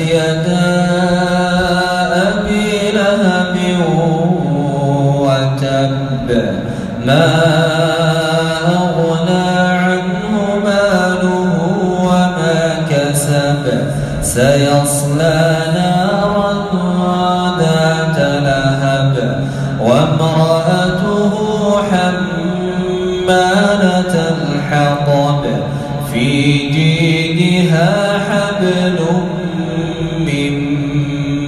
يدا أبي لهب وتب. ما أغنى عنه ماله وما كسب. سيصلى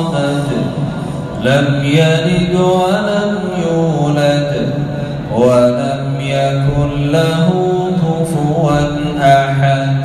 الصمد لم يلد ولم يولد ولم يكن له كفوا أحد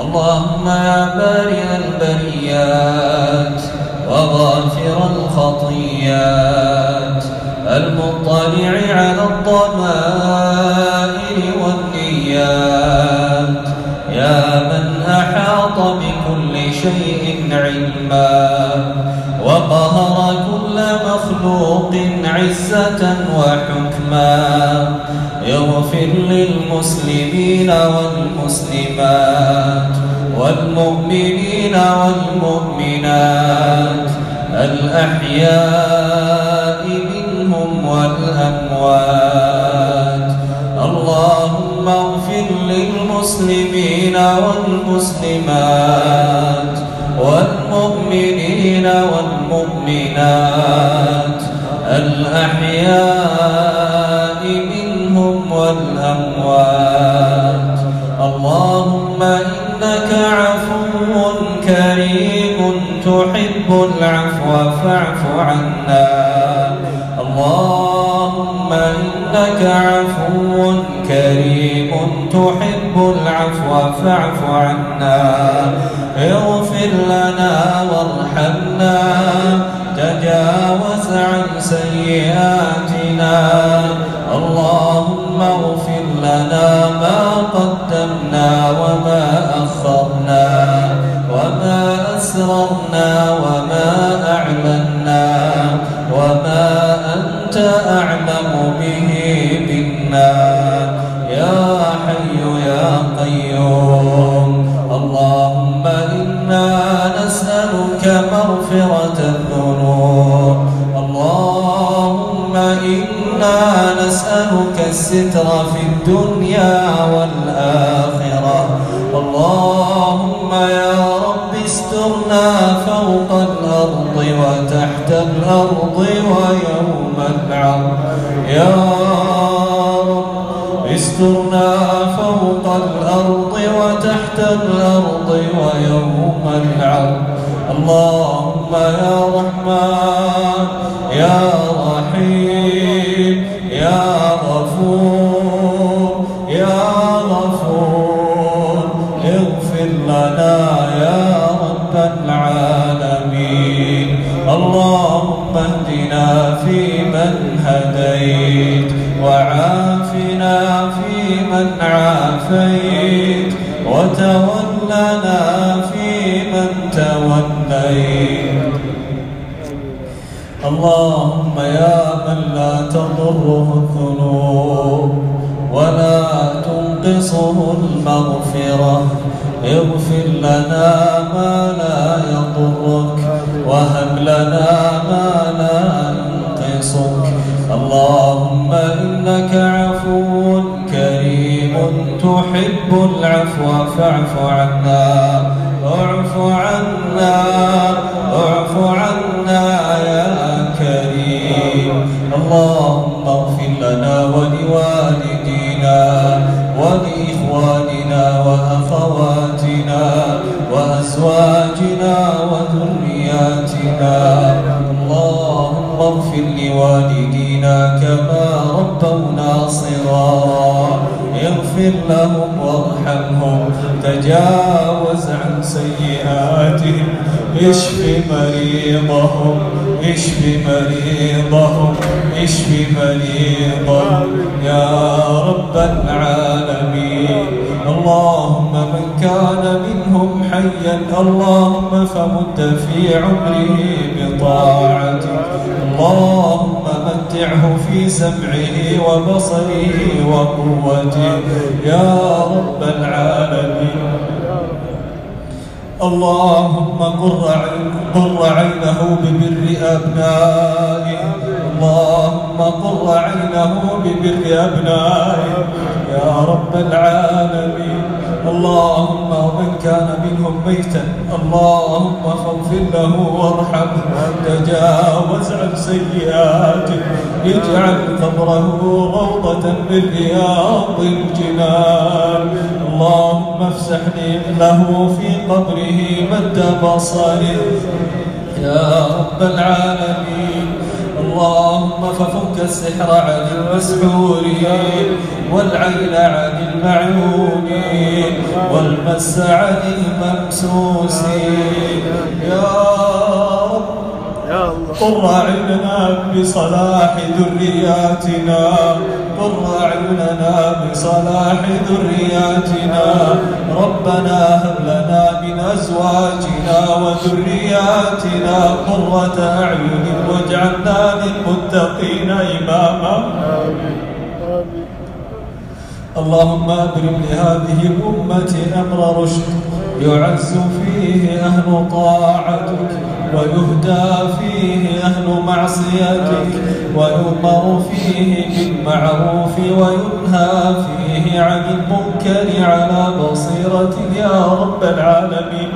اللهم يا بارئ البريات وغافر الخطيات المطلع على الضمائر والنيات. يا من أحاط بكل شيء علما. وقهر كل مخلوق عزة وحكما. اغفر للمسلمين والمسلمات. والمؤمنين والمؤمنات الأحياء منهم والأموات. اللهم اغفر للمسلمين والمسلمات والمؤمنين والمؤمنات الأحياء منهم والأموات. اللهم إنك عفو كريم تحب العفو فاعف عنا. اللهم إنك عفو كريم تحب العفو فاعف عنا. اغفر لنا وارحمنا. تجاوز عن سيئاتنا. اللهم اغفر لنا ما قيوم. اللهم إنا نسألك مغفرة الذنوب. اللهم إنا نسألك الستر في الدنيا والآخرة. اللهم يا رب استرنا فوق الأرض وتحت الأرض ويوم العرض. يا استرنا فوق الأرض وتحت الأرض ويوم العرض. اللهم يا رحمن يا رحيم يا غفور. عافيت وتولنا فيمن توليت. اللهم يا من لا تضره الذنوب ولا تنقصه المغفرة. اغفر لنا ما لا يضرك وهب لنا ما لا تحب العفو فاعف عنا اعف عنا. لهم وارحمهم تجاوز عن سيئاتهم. اشف مريضهم اشف مريضهم اشف مريضهم. يا رب العالمين اللهم من كان منهم حيا اللهم فمد في عمره بطاعتك. اللهم متعه في سمعه وبصره وقوته. يا رب العالمين. اللهم قر قر عينه ببر أبنائه. اللهم قر عينه ببر أبنائه. يا رب العالمين. اللهم ومن كان منهم ميتا اللهم فاغفر له وارحمه. تجاوز عن سيئاته. اجعل قبره روضة من رياض الجنان. اللهم افسح له في قبره مد بصره. يا رب العالمين. اللهم ففك السحر عن المسحورين والعين عن المعيونين والمس عن الممسوسين يا قر عيننا بصلاح ذرياتنا قر عيننا بصلاح ذرياتنا. ربنا هب لنا من أزواجنا وذرياتنا قرة أعين واجعلنا للمتقين إماما. اللهم أبرم لهذه الأمة أمر رشد يعز فيه أهل طاعتك. ويهدى فيه أهل معصيتك ويؤمر فيه بالمعروف وينهى فيه عن المنكر على بصيرة يا رب العالمين.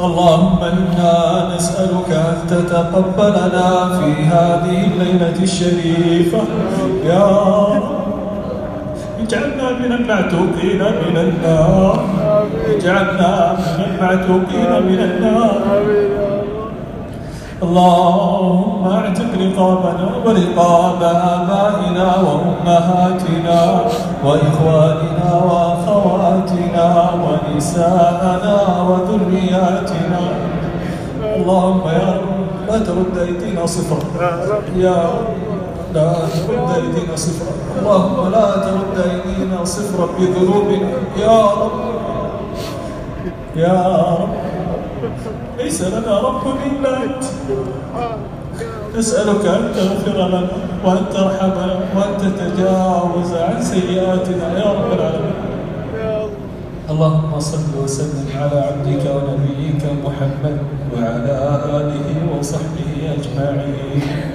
اللهم إنا نسألك أن تتقبلنا في هذه الليلة الشريفة. يا رب. اجعلنا من المعتوقين من النار. اجعلنا من المعتوقين من النار. اللهم اعتق رقابنا ورقاب آبائنا وأمهاتنا وإخواننا وأخواتنا ونساءنا وذرياتنا. اللهم يا رب لا ترد أيدينا صفرا. يا رب لا ترد أيدينا صفرا. اللهم لا ترد أيدينا صفرا بذنوبنا. يا رب. يا رب. ليس لنا رب إلا أنت. نسألك أن تغفر لنا وأن ترحمنا وأن تتجاوز عن سيئاتنا. يا رب العالمين. اللهم صل وسلم على عبدك ونبيك محمد وعلى آله وصحبه أجمعين.